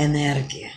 Энергия.